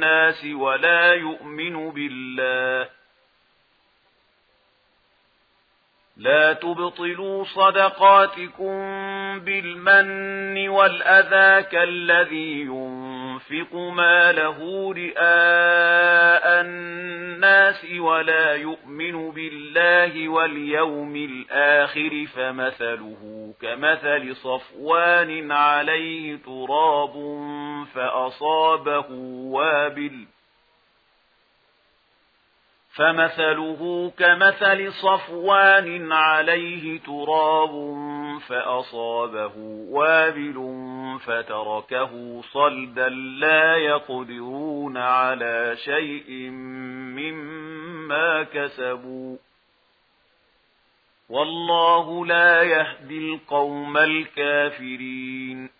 الناس ولا يؤمن بالله. لا تبطلوا صدقاتكم بالمن والأذى كالذي ينفق ما له رئاء الناس ولا يؤمن بالله واليوم الآخر فمثله كمثل صفوان عليه تراب فأصابه وابل فمثله كمثل صفوان عليه تراب فأصابه وابل فتركه صلدا لا يقدرون على شيء مما كسبوا والله لا يهدي القوم الكافرين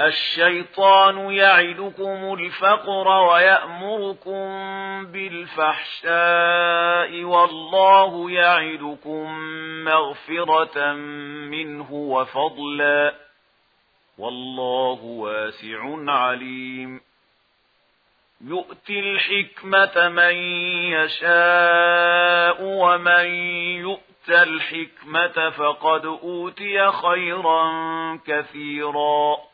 الشيطان يعدكم الفقر ويأمركم بالفحشاء والله يعدكم مغفرة منه وفضلا والله واسع عليم يؤتي الحكمة من يشاء ومن يؤتي الحكمة فقد أوتي خيرا كثيرا